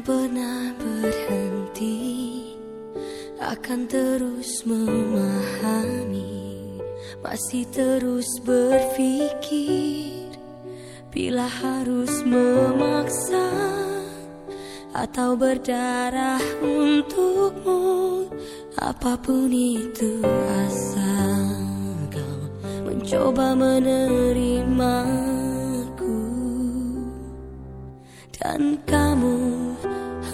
Pernah berhenti Akan terus memahami Masih terus berpikir Bila harus memaksa Atau berdarah untukmu Apa pun itu asal kau Mencoba menerimaku. Dan kamu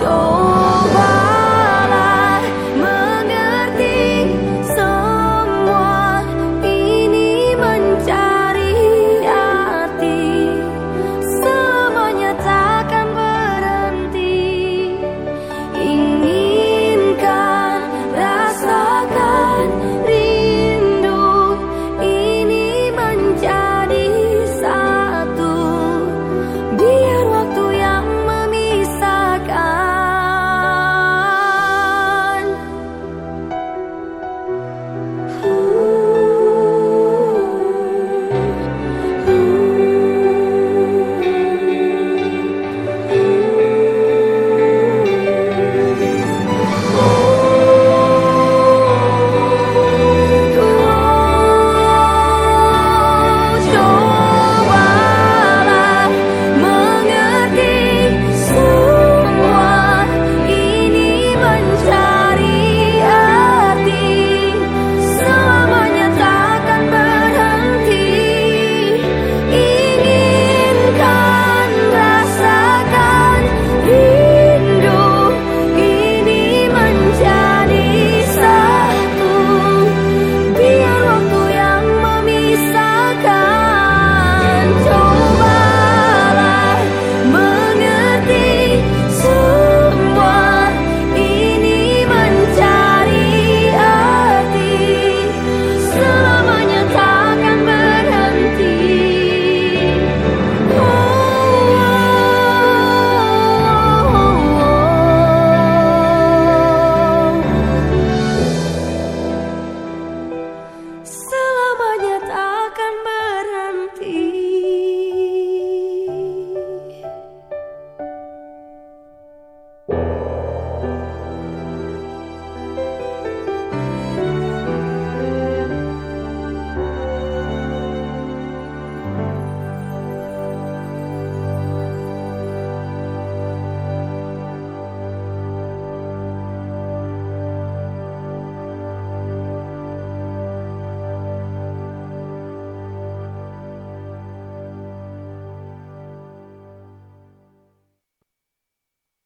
Don't.